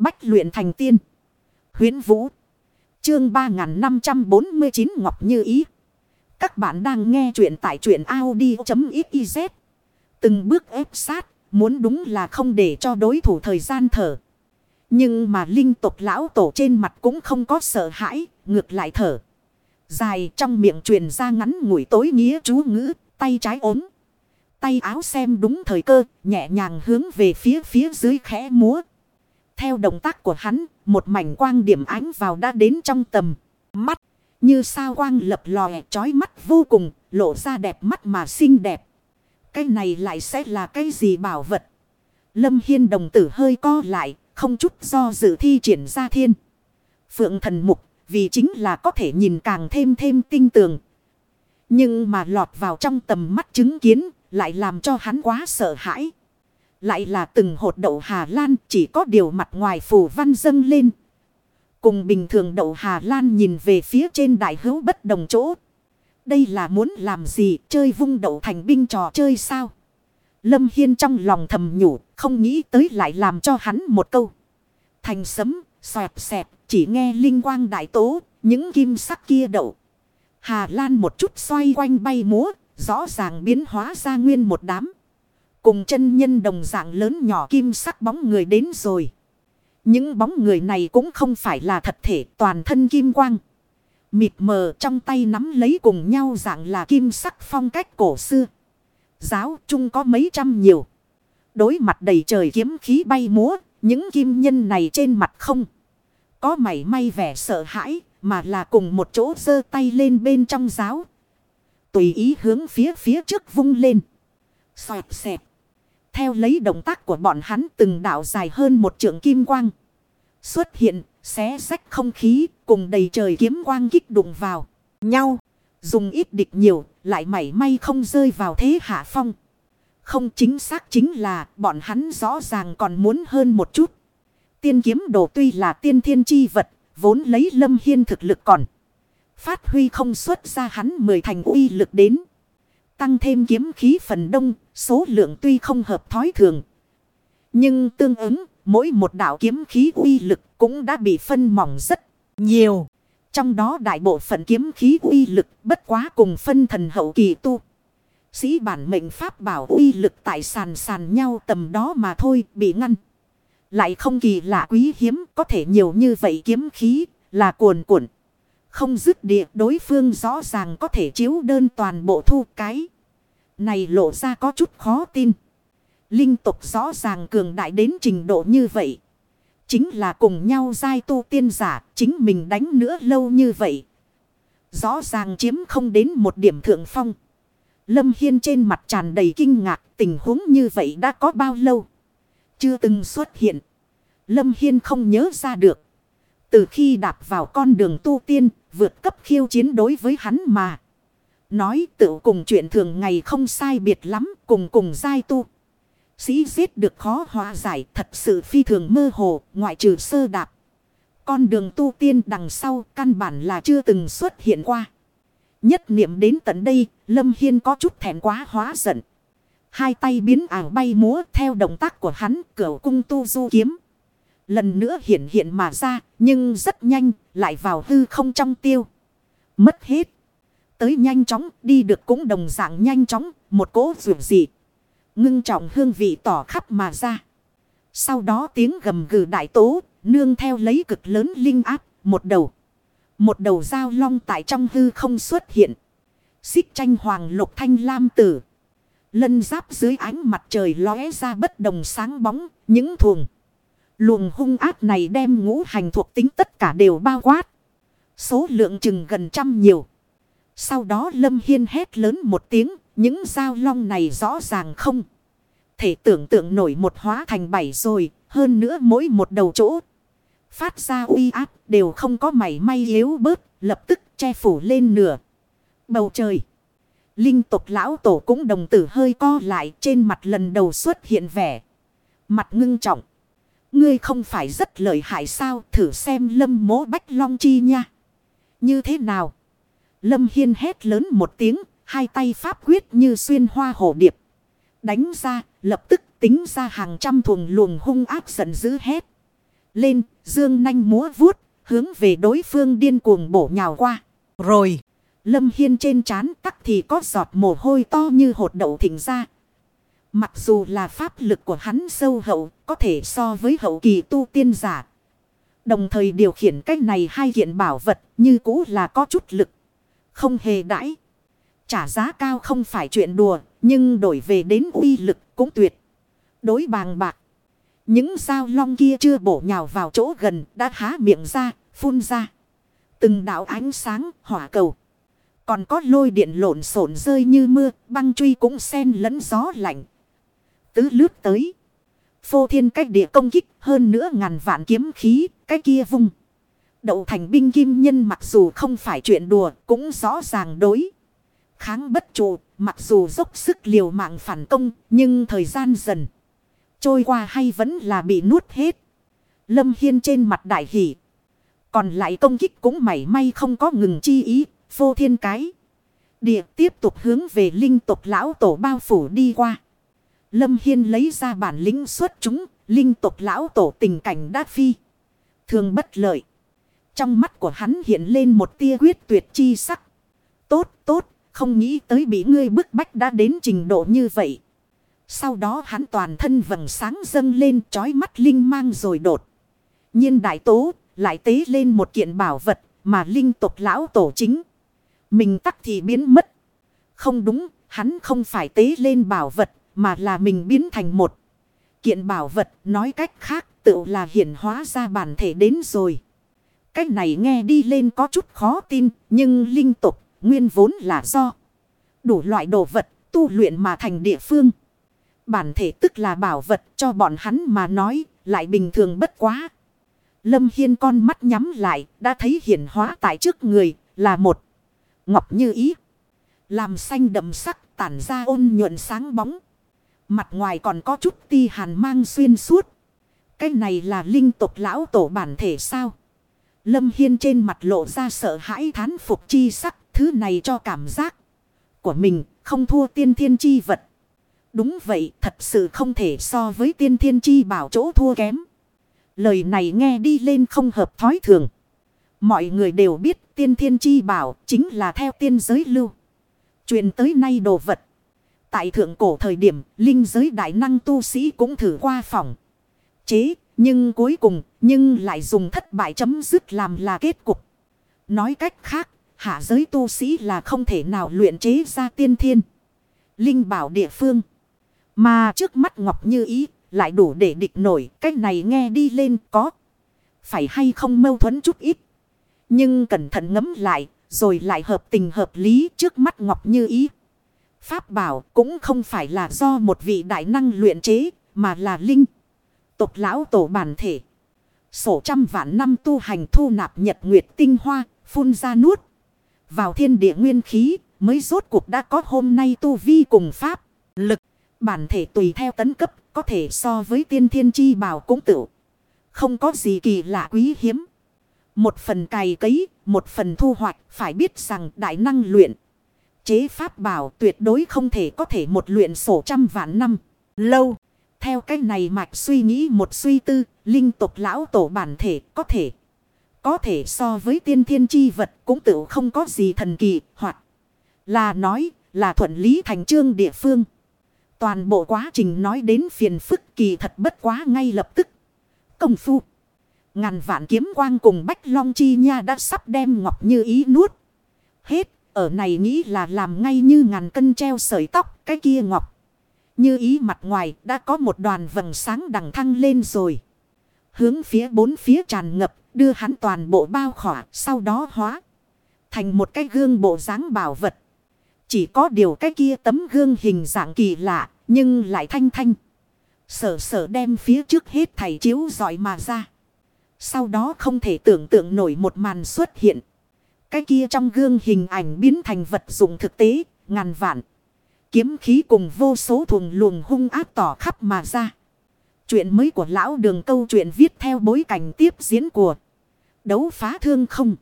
Bách luyện thành tiên. huyễn Vũ. Chương 3549 Ngọc Như Ý. Các bạn đang nghe truyện tại truyện Audi.xyz. Từng bước ép sát. Muốn đúng là không để cho đối thủ thời gian thở. Nhưng mà linh tục lão tổ trên mặt cũng không có sợ hãi. Ngược lại thở. Dài trong miệng truyền ra ngắn ngủi tối nghĩa chú ngữ. Tay trái ốm. Tay áo xem đúng thời cơ. Nhẹ nhàng hướng về phía phía dưới khẽ múa. Theo động tác của hắn, một mảnh quang điểm ánh vào đã đến trong tầm mắt. Như sao quang lập lòe trói mắt vô cùng, lộ ra đẹp mắt mà xinh đẹp. Cái này lại sẽ là cái gì bảo vật? Lâm Hiên đồng tử hơi co lại, không chút do dự thi triển ra thiên. Phượng thần mục, vì chính là có thể nhìn càng thêm thêm tinh tường. Nhưng mà lọt vào trong tầm mắt chứng kiến, lại làm cho hắn quá sợ hãi. Lại là từng hột đậu Hà Lan chỉ có điều mặt ngoài phủ văn dâng lên. Cùng bình thường đậu Hà Lan nhìn về phía trên đại hữu bất đồng chỗ. Đây là muốn làm gì chơi vung đậu thành binh trò chơi sao? Lâm Hiên trong lòng thầm nhủ không nghĩ tới lại làm cho hắn một câu. Thành sấm, xoẹt xẹp, chỉ nghe linh quang đại tố, những kim sắc kia đậu. Hà Lan một chút xoay quanh bay múa, rõ ràng biến hóa ra nguyên một đám. Cùng chân nhân đồng dạng lớn nhỏ kim sắc bóng người đến rồi. Những bóng người này cũng không phải là thật thể, toàn thân kim quang. Mịt mờ trong tay nắm lấy cùng nhau dạng là kim sắc phong cách cổ xưa. Giáo chung có mấy trăm nhiều. Đối mặt đầy trời kiếm khí bay múa. Những kim nhân này trên mặt không. Có mảy may vẻ sợ hãi. Mà là cùng một chỗ giơ tay lên bên trong giáo. Tùy ý hướng phía phía trước vung lên. Xoẹt xẹt. Theo lấy động tác của bọn hắn từng đảo dài hơn một trượng kim quang. Xuất hiện, xé sách không khí, cùng đầy trời kiếm quang kích đụng vào nhau. Dùng ít địch nhiều, lại mảy may không rơi vào thế hạ phong. Không chính xác chính là bọn hắn rõ ràng còn muốn hơn một chút. Tiên kiếm đồ tuy là tiên thiên chi vật, vốn lấy lâm hiên thực lực còn. Phát huy không xuất ra hắn mười thành uy lực đến. Tăng thêm kiếm khí phần đông, số lượng tuy không hợp thói thường. Nhưng tương ứng, mỗi một đạo kiếm khí uy lực cũng đã bị phân mỏng rất nhiều. Trong đó đại bộ phận kiếm khí uy lực bất quá cùng phân thần hậu kỳ tu. Sĩ bản mệnh pháp bảo uy lực tại sàn sàn nhau tầm đó mà thôi bị ngăn. Lại không kỳ lạ quý hiếm có thể nhiều như vậy kiếm khí là cuồn cuộn. Không dứt địa đối phương rõ ràng có thể chiếu đơn toàn bộ thu cái. Này lộ ra có chút khó tin. Linh tục rõ ràng cường đại đến trình độ như vậy. Chính là cùng nhau giai tu tiên giả, chính mình đánh nữa lâu như vậy. Rõ ràng chiếm không đến một điểm thượng phong. Lâm Hiên trên mặt tràn đầy kinh ngạc tình huống như vậy đã có bao lâu. Chưa từng xuất hiện. Lâm Hiên không nhớ ra được. Từ khi đạp vào con đường tu tiên, vượt cấp khiêu chiến đối với hắn mà. Nói tự cùng chuyện thường ngày không sai biệt lắm, cùng cùng giai tu. Sĩ giết được khó hóa giải, thật sự phi thường mơ hồ, ngoại trừ sơ đạp. Con đường tu tiên đằng sau căn bản là chưa từng xuất hiện qua. Nhất niệm đến tận đây, Lâm Hiên có chút thẹn quá hóa giận. Hai tay biến ảo bay múa theo động tác của hắn, cửu cung tu du kiếm. Lần nữa hiện hiện mà ra, nhưng rất nhanh, lại vào hư không trong tiêu. Mất hết. Tới nhanh chóng, đi được cũng đồng dạng nhanh chóng, một cỗ rượu dị. Ngưng trọng hương vị tỏ khắp mà ra. Sau đó tiếng gầm gừ đại tố, nương theo lấy cực lớn linh áp, một đầu. Một đầu dao long tại trong hư không xuất hiện. Xích tranh hoàng lục thanh lam tử. Lân giáp dưới ánh mặt trời lóe ra bất đồng sáng bóng, những thuồng. Luồng hung áp này đem ngũ hành thuộc tính tất cả đều bao quát. Số lượng chừng gần trăm nhiều. Sau đó Lâm Hiên hét lớn một tiếng, những dao long này rõ ràng không. Thể tưởng tượng nổi một hóa thành bảy rồi, hơn nữa mỗi một đầu chỗ. Phát ra uy áp đều không có mảy may yếu bớt, lập tức che phủ lên nửa. Bầu trời. Linh tục lão tổ cũng đồng tử hơi co lại trên mặt lần đầu xuất hiện vẻ. Mặt ngưng trọng. Ngươi không phải rất lợi hại sao thử xem lâm mố bách long chi nha. Như thế nào? Lâm Hiên hét lớn một tiếng, hai tay pháp quyết như xuyên hoa hổ điệp. Đánh ra, lập tức tính ra hàng trăm thuồng luồng hung áp giận dữ hét. Lên, dương nanh múa vuốt, hướng về đối phương điên cuồng bổ nhào qua. Rồi, Lâm Hiên trên trán tắc thì có giọt mồ hôi to như hột đậu thỉnh ra. Mặc dù là pháp lực của hắn sâu hậu, có thể so với hậu kỳ tu tiên giả. Đồng thời điều khiển cách này hai kiện bảo vật như cũ là có chút lực. Không hề đãi. Trả giá cao không phải chuyện đùa, nhưng đổi về đến uy lực cũng tuyệt. Đối bàng bạc. Những sao long kia chưa bổ nhào vào chỗ gần đã há miệng ra, phun ra. Từng đạo ánh sáng, hỏa cầu. Còn có lôi điện lộn xộn rơi như mưa, băng truy cũng xen lẫn gió lạnh. Tứ lướt tới. Phô thiên cách địa công kích hơn nữa ngàn vạn kiếm khí, cái kia vung. Đậu thành binh kim nhân mặc dù không phải chuyện đùa, cũng rõ ràng đối. Kháng bất trụ, mặc dù dốc sức liều mạng phản công, nhưng thời gian dần. Trôi qua hay vẫn là bị nuốt hết. Lâm Hiên trên mặt đại hỷ. Còn lại công kích cũng mảy may không có ngừng chi ý, phô thiên cái. Địa tiếp tục hướng về linh tục lão tổ bao phủ đi qua. Lâm Hiên lấy ra bản lĩnh xuất chúng, linh tộc lão tổ tình cảnh đã phi. Thường bất lợi. Trong mắt của hắn hiện lên một tia quyết tuyệt chi sắc. Tốt, tốt, không nghĩ tới bị ngươi bức bách đã đến trình độ như vậy. Sau đó hắn toàn thân vầng sáng dâng lên trói mắt linh mang rồi đột. nhiên đại tố lại tế lên một kiện bảo vật mà linh tộc lão tổ chính. Mình tắc thì biến mất. Không đúng, hắn không phải tế lên bảo vật mà là mình biến thành một. Kiện bảo vật nói cách khác, tự là hiển hóa ra bản thể đến rồi. Cách này nghe đi lên có chút khó tin, nhưng linh tục, nguyên vốn là do đủ loại đồ vật tu luyện mà thành địa phương. Bản thể tức là bảo vật cho bọn hắn mà nói, lại bình thường bất quá. Lâm Hiên con mắt nhắm lại, đã thấy hiển hóa tại trước người là một ngọc như ý. Làm xanh đậm sắc tản ra ôn nhuận sáng bóng. Mặt ngoài còn có chút ti hàn mang xuyên suốt. Cái này là linh tục lão tổ bản thể sao? Lâm Hiên trên mặt lộ ra sợ hãi thán phục chi sắc. Thứ này cho cảm giác của mình không thua tiên thiên chi vật. Đúng vậy, thật sự không thể so với tiên thiên chi bảo chỗ thua kém. Lời này nghe đi lên không hợp thói thường. Mọi người đều biết tiên thiên chi bảo chính là theo tiên giới lưu. Chuyện tới nay đồ vật. Tại thượng cổ thời điểm, linh giới đại năng tu sĩ cũng thử qua phòng. Chế, nhưng cuối cùng, nhưng lại dùng thất bại chấm dứt làm là kết cục. Nói cách khác, hạ giới tu sĩ là không thể nào luyện chế ra tiên thiên. Linh bảo địa phương. Mà trước mắt Ngọc Như Ý lại đủ để địch nổi. Cách này nghe đi lên có. Phải hay không mâu thuẫn chút ít. Nhưng cẩn thận ngấm lại. Rồi lại hợp tình hợp lý trước mắt Ngọc Như Ý. Pháp bảo cũng không phải là do một vị đại năng luyện chế, mà là linh. Tục lão tổ bản thể. Sổ trăm vạn năm tu hành thu nạp nhật nguyệt tinh hoa, phun ra nuốt. Vào thiên địa nguyên khí, mới rốt cuộc đã có hôm nay tu vi cùng pháp, lực. Bản thể tùy theo tấn cấp, có thể so với tiên thiên chi bảo cũng tự. Không có gì kỳ lạ quý hiếm. Một phần cày cấy, một phần thu hoạch, phải biết rằng đại năng luyện chế pháp bảo tuyệt đối không thể có thể một luyện sổ trăm vạn năm. Lâu. Theo cách này mạch suy nghĩ một suy tư, linh tục lão tổ bản thể có thể. Có thể so với tiên thiên chi vật cũng tự không có gì thần kỳ hoặc là nói là thuận lý thành trương địa phương. Toàn bộ quá trình nói đến phiền phức kỳ thật bất quá ngay lập tức. Công phu. Ngàn vạn kiếm quang cùng bách long chi nha đã sắp đem ngọc như ý nuốt. Hết ở này nghĩ là làm ngay như ngàn cân treo sợi tóc cái kia ngọc. Như ý mặt ngoài đã có một đoàn vầng sáng đằng thăng lên rồi. Hướng phía bốn phía tràn ngập, đưa hắn toàn bộ bao khỏa, sau đó hóa. Thành một cái gương bộ dáng bảo vật. Chỉ có điều cái kia tấm gương hình dạng kỳ lạ, nhưng lại thanh thanh. Sở sở đem phía trước hết thầy chiếu giỏi mà ra. Sau đó không thể tưởng tượng nổi một màn xuất hiện. Cái kia trong gương hình ảnh biến thành vật dụng thực tế, ngàn vạn. Kiếm khí cùng vô số thùng luồng hung áp tỏ khắp mà ra. Chuyện mới của lão đường câu chuyện viết theo bối cảnh tiếp diễn của đấu phá thương không.